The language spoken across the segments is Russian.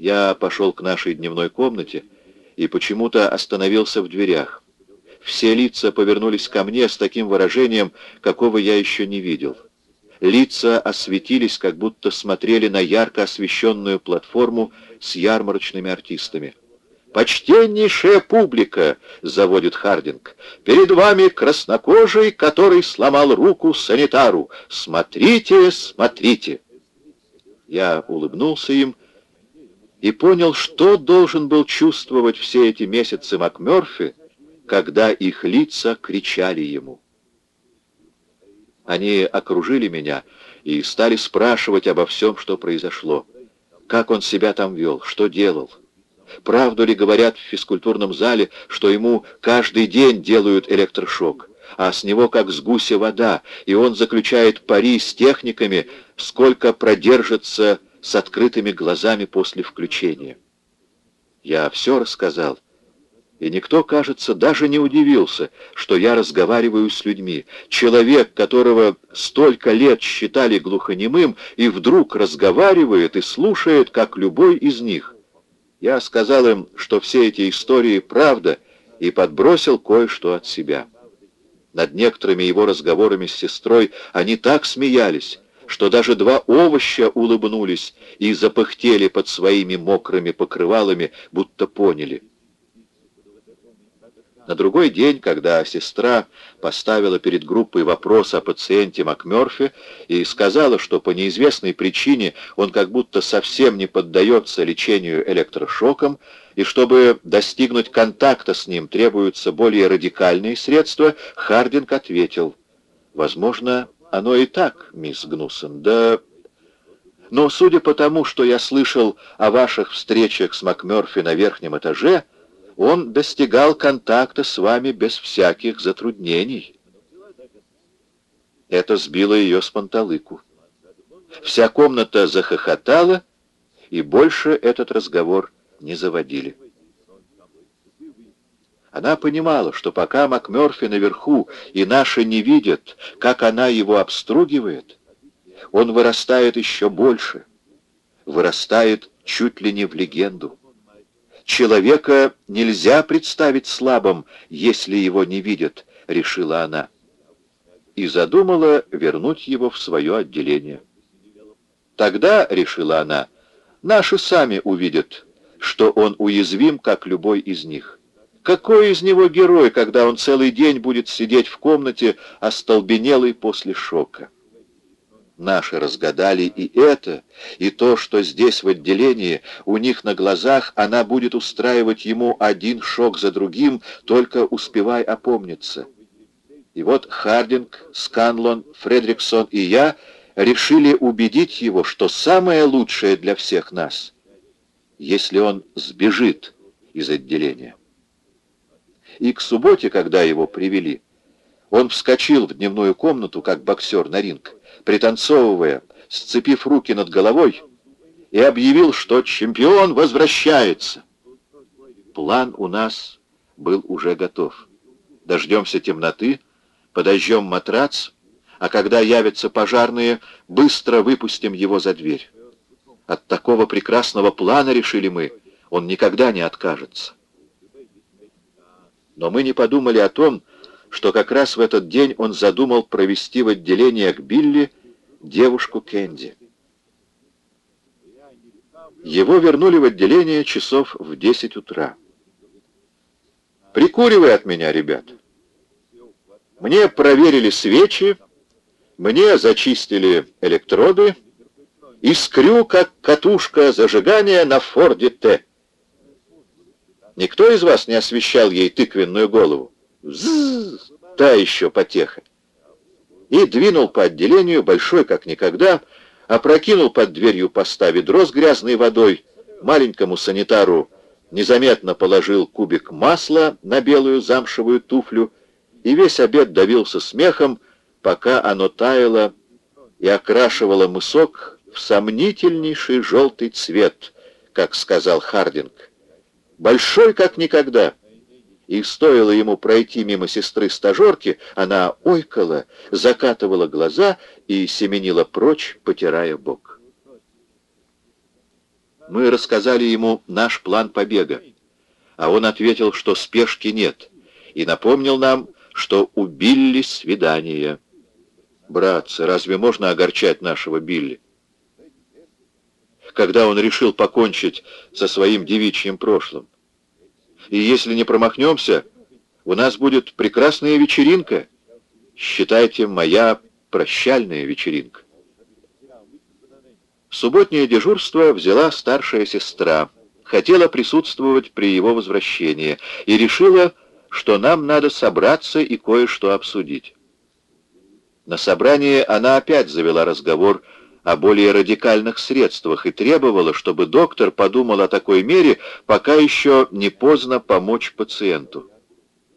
Я пошел к нашей дневной комнате и почему-то остановился в дверях. Все лица повернулись ко мне с таким выражением, какого я еще не видел. Лица осветились, как будто смотрели на ярко освещенную платформу с ярмарочными артистами. «Почтеннейшая публика!» — заводит Хардинг. «Перед вами краснокожий, который сломал руку санитару. Смотрите, смотрите!» Я улыбнулся им и понял, что должен был чувствовать все эти месяцы МакМёрфи, когда их лица кричали ему. Они окружили меня и стали спрашивать обо всем, что произошло. Как он себя там вел, что делал. Правду ли говорят в физкультурном зале, что ему каждый день делают электрошок, а с него как с гуся вода, и он заключает пари с техниками, сколько продержится с открытыми глазами после включения. Я все рассказал, и никто, кажется, даже не удивился, что я разговариваю с людьми. Человек, которого столько лет считали глухонемым, и вдруг разговаривает и слушает, как любой из них. Я сказал им, что все эти истории правда, и подбросил кое-что от себя. Над некоторыми его разговорами с сестрой они так смеялись, что даже два овоща улыбнулись и запыхтели под своими мокрыми покрывалами, будто поняли. На другой день, когда сестра поставила перед группой вопрос о пациенте МакМёрфи и сказала, что по неизвестной причине он как будто совсем не поддается лечению электрошоком, и чтобы достигнуть контакта с ним требуются более радикальные средства, Хардинг ответил, «Возможно, оно и так, мисс Гнусон, да... Но судя по тому, что я слышал о ваших встречах с МакМёрфи на верхнем этаже, он достигал контакта с вами без всяких затруднений. Это сбило ее с панталыку. Вся комната захохотала, и больше этот разговор не заводили. Она понимала, что пока МакМёрфи наверху и наши не видят, как она его обстругивает, он вырастает еще больше, вырастает чуть ли не в легенду. Человека нельзя представить слабым, если его не видят, решила она. И задумала вернуть его в свое отделение. Тогда, решила она, наши сами увидят, что он уязвим, как любой из них. Какой из него герой, когда он целый день будет сидеть в комнате, остолбенелый после шока? Наши разгадали и это, и то, что здесь в отделении, у них на глазах, она будет устраивать ему один шок за другим, только успевай опомниться. И вот Хардинг, Сканлон, Фредриксон и я решили убедить его, что самое лучшее для всех нас, если он сбежит из отделения и к субботе, когда его привели, он вскочил в дневную комнату, как боксер на ринг, пританцовывая, сцепив руки над головой, и объявил, что чемпион возвращается. План у нас был уже готов. Дождемся темноты, подожжем матрац, а когда явятся пожарные, быстро выпустим его за дверь. От такого прекрасного плана, решили мы, он никогда не откажется. Но мы не подумали о том, что как раз в этот день он задумал провести в отделение к Билли девушку Кэнди. Его вернули в отделение часов в 10 утра. «Прикуривай от меня, ребят. Мне проверили свечи, мне зачистили электроды, искрю, как катушка зажигания на Форде Т. Никто из вас не освещал ей тыквенную голову? Взззз, та еще потеха. И двинул по отделению, большой как никогда, опрокинул под дверью поста ведро с грязной водой, маленькому санитару незаметно положил кубик масла на белую замшевую туфлю, и весь обед давился смехом, пока оно таяло и окрашивало мысок в сомнительнейший желтый цвет, как сказал Хардинг большой как никогда. И стоило ему пройти мимо сестры-стажерки, она ойкала, закатывала глаза и семенила прочь, потирая бок. Мы рассказали ему наш план побега, а он ответил, что спешки нет, и напомнил нам, что у Билли свидание. Братцы, разве можно огорчать нашего Билли? Когда он решил покончить со своим девичьим прошлым. И если не промахнемся, у нас будет прекрасная вечеринка. Считайте, моя прощальная вечеринка. Субботнее дежурство взяла старшая сестра, хотела присутствовать при его возвращении и решила, что нам надо собраться и кое-что обсудить. На собрании она опять завела разговор о более радикальных средствах и требовала, чтобы доктор подумал о такой мере, пока еще не поздно помочь пациенту.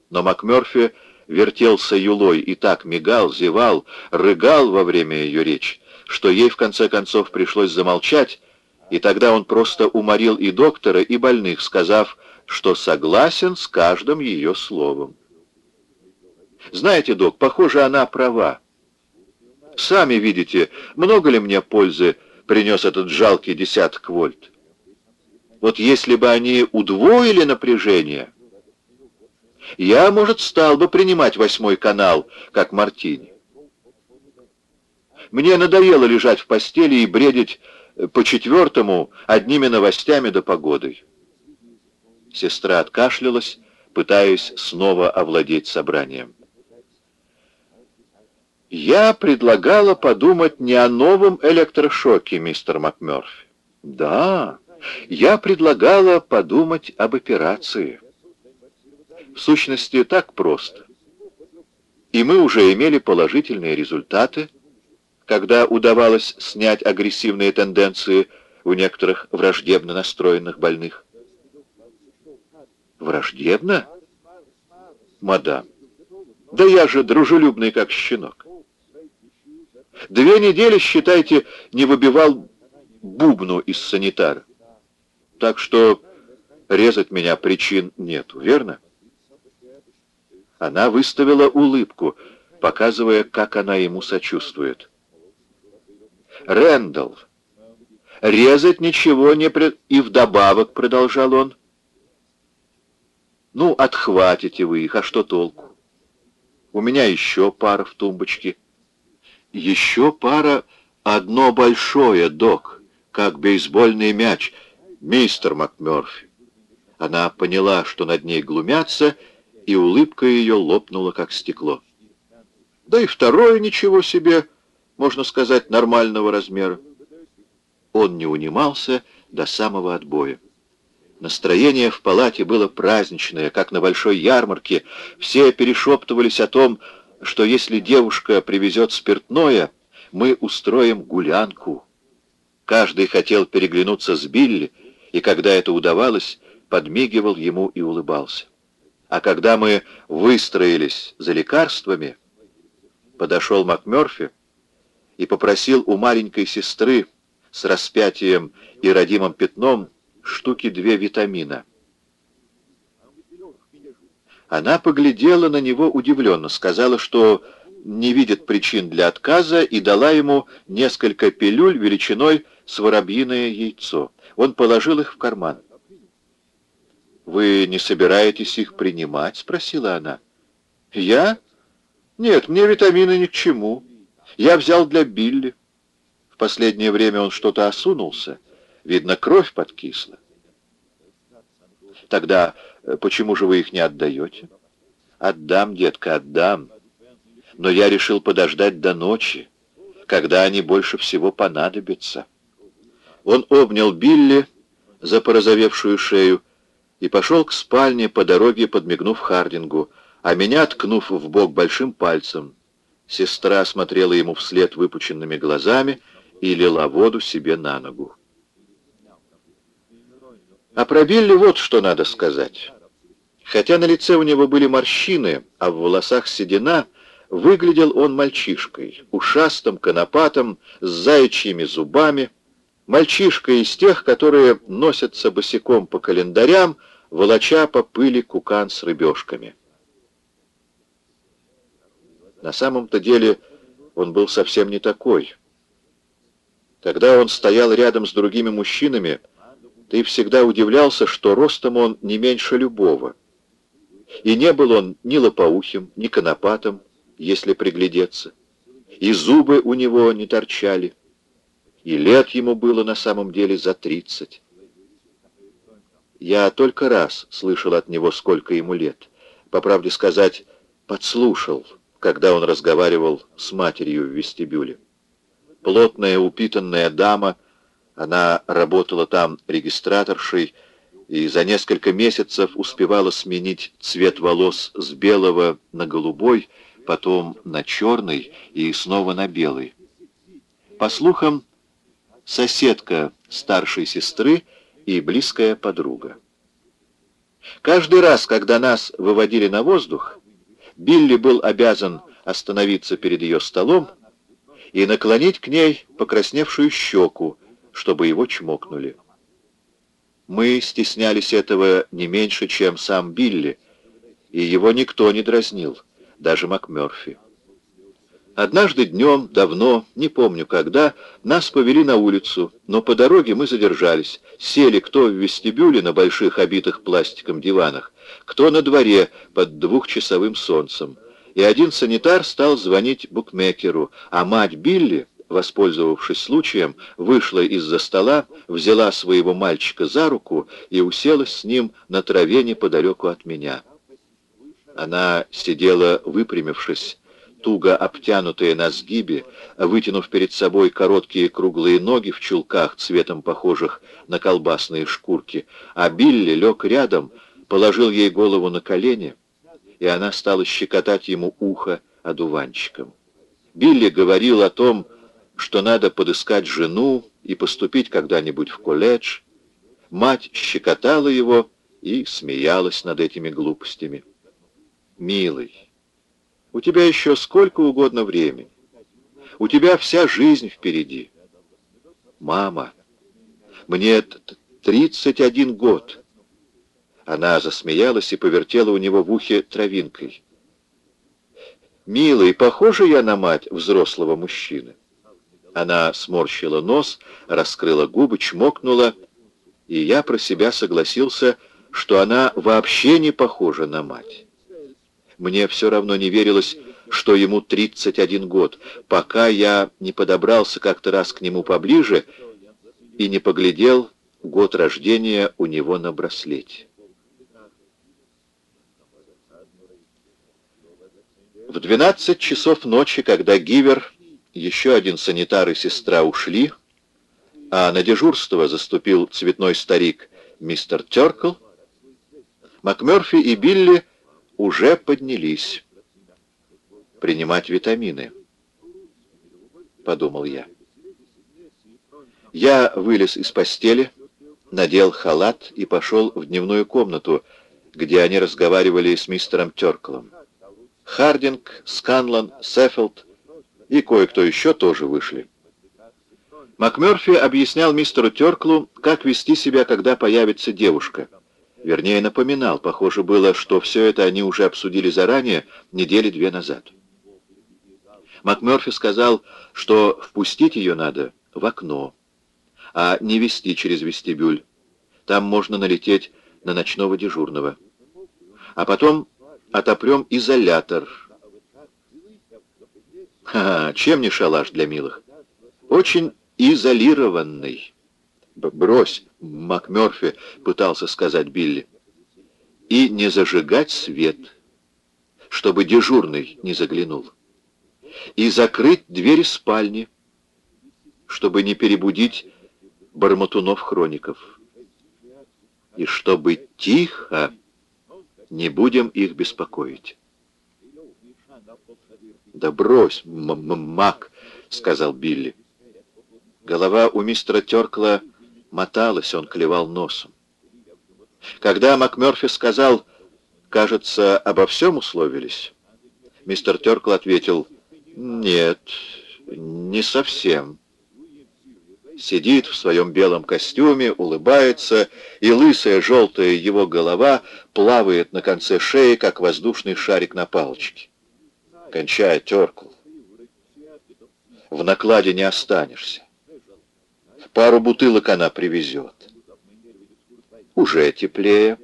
Но МакМёрфи вертелся юлой и так мигал, зевал, рыгал во время ее речи, что ей в конце концов пришлось замолчать, и тогда он просто уморил и доктора, и больных, сказав, что согласен с каждым ее словом. Знаете, док, похоже, она права. Сами видите, много ли мне пользы принес этот жалкий десяток вольт. Вот если бы они удвоили напряжение, я, может, стал бы принимать восьмой канал, как Мартини. Мне надоело лежать в постели и бредить по четвертому одними новостями да погодой. Сестра откашлялась, пытаясь снова овладеть собранием. «Я предлагала подумать не о новом электрошоке, мистер МакМёрфи. Да, я предлагала подумать об операции. В сущности, так просто. И мы уже имели положительные результаты, когда удавалось снять агрессивные тенденции у некоторых враждебно настроенных больных. Враждебно? Мадам, да я же дружелюбный, как щенок. Две недели, считайте, не выбивал бубну из санитара. Так что резать меня причин нету, верно? Она выставила улыбку, показывая, как она ему сочувствует. Рэндалл, резать ничего не пред... И вдобавок, продолжал он, ну, отхватите вы их, а что толку? У меня еще пара в тумбочке. Еще пара, одно большое, док, как бейсбольный мяч, мистер МакМёрфи. Она поняла, что над ней глумятся, и улыбка ее лопнула, как стекло. Да и второе ничего себе, можно сказать, нормального размера. Он не унимался до самого отбоя. Настроение в палате было праздничное, как на большой ярмарке. Все перешептывались о том, что если девушка привезет спиртное, мы устроим гулянку. Каждый хотел переглянуться с Билли, и когда это удавалось, подмигивал ему и улыбался. А когда мы выстроились за лекарствами, подошел МакМёрфи и попросил у маленькой сестры с распятием и родимым пятном штуки две витамина. Она поглядела на него удивленно, сказала, что не видит причин для отказа и дала ему несколько пилюль величиной с воробьиное яйцо. Он положил их в карман. «Вы не собираетесь их принимать?» — спросила она. «Я? Нет, мне витамины ни к чему. Я взял для Билли. В последнее время он что-то осунулся. Видно, кровь подкисла. Тогда почему же вы их не отдаете? Отдам, детка, отдам. Но я решил подождать до ночи, когда они больше всего понадобятся. Он обнял Билли за порозовевшую шею и пошел к спальне по дороге, подмигнув Хардингу, а меня ткнув в бок большим пальцем. Сестра смотрела ему вслед выпученными глазами и лила воду себе на ногу. А про Билли вот что надо сказать. Хотя на лице у него были морщины, а в волосах седина, выглядел он мальчишкой, ушастым, конопатым, с заячьими зубами, мальчишкой из тех, которые носятся босиком по календарям, волоча по пыли кукан с рыбешками. На самом-то деле он был совсем не такой. Когда он стоял рядом с другими мужчинами, Ты всегда удивлялся, что ростом он не меньше любого. И не был он ни лопоухим, ни конопатом, если приглядеться. И зубы у него не торчали. И лет ему было на самом деле за тридцать. Я только раз слышал от него, сколько ему лет. По правде сказать, подслушал, когда он разговаривал с матерью в вестибюле. Плотная, упитанная дама, она работала там регистраторшей, и за несколько месяцев успевала сменить цвет волос с белого на голубой, потом на черный и снова на белый. По слухам, соседка старшей сестры и близкая подруга. Каждый раз, когда нас выводили на воздух, Билли был обязан остановиться перед ее столом и наклонить к ней покрасневшую щеку, чтобы его чмокнули. Мы стеснялись этого не меньше, чем сам Билли, и его никто не дразнил, даже МакМёрфи. Однажды днем, давно, не помню когда, нас повели на улицу, но по дороге мы задержались. Сели кто в вестибюле на больших обитых пластиком диванах, кто на дворе под двухчасовым солнцем. И один санитар стал звонить букмекеру, а мать Билли, воспользовавшись случаем, вышла из-за стола, взяла своего мальчика за руку и уселась с ним на траве неподалеку от меня. Она сидела выпрямившись, туго обтянутая на сгибе, вытянув перед собой короткие круглые ноги в чулках, цветом похожих на колбасные шкурки, а Билли лег рядом, положил ей голову на колени, и она стала щекотать ему ухо одуванчиком. Билли говорил о том, что надо подыскать жену и поступить когда-нибудь в колледж. Мать щекотала его и смеялась над этими глупостями. «Милый, у тебя еще сколько угодно времени. У тебя вся жизнь впереди. Мама, мне 31 год. Она засмеялась и повертела у него в ухе травинкой. «Милый, похожа я на мать взрослого мужчины?» Она сморщила нос, раскрыла губы, чмокнула, и я про себя согласился, что она вообще не похожа на мать. Мне все равно не верилось, что ему 31 год, пока я не подобрался как-то раз к нему поближе и не поглядел год рождения у него на браслете. В 12 часов ночи, когда Гивер, еще один санитар и сестра ушли, а на дежурство заступил цветной старик мистер Теркл, МакМёрфи и Билли уже поднялись. Принимать витамины, подумал я. Я вылез из постели, надел халат и пошел в дневную комнату, где они разговаривали с мистером Терклом. Хардинг, Сканлан, Сеффилд и кое-кто еще тоже вышли. МакМёрфи объяснял мистеру Терклу, как вести себя, когда появится девушка — Вернее, напоминал. Похоже было, что все это они уже обсудили заранее, недели две назад. МакМёрфи сказал, что впустить ее надо в окно, а не вести через вестибюль. Там можно налететь на ночного дежурного. А потом отопрем изолятор. -ха чем не шалаш для милых? Очень изолированный. «Брось!» — МакМёрфи пытался сказать Билли. «И не зажигать свет, чтобы дежурный не заглянул. И закрыть двери спальни, чтобы не перебудить Барматунов-хроников. И чтобы тихо не будем их беспокоить». «Да брось, м -м Мак!» — сказал Билли. Голова у мистера Теркла моталась, он клевал носом. Когда МакМёрфи сказал, кажется, обо всем условились, мистер Теркл ответил, нет, не совсем. Сидит в своем белом костюме, улыбается, и лысая желтая его голова плавает на конце шеи, как воздушный шарик на палочке. Кончая Теркл. В накладе не останешься. Пару бутылок она привезет. Уже теплее.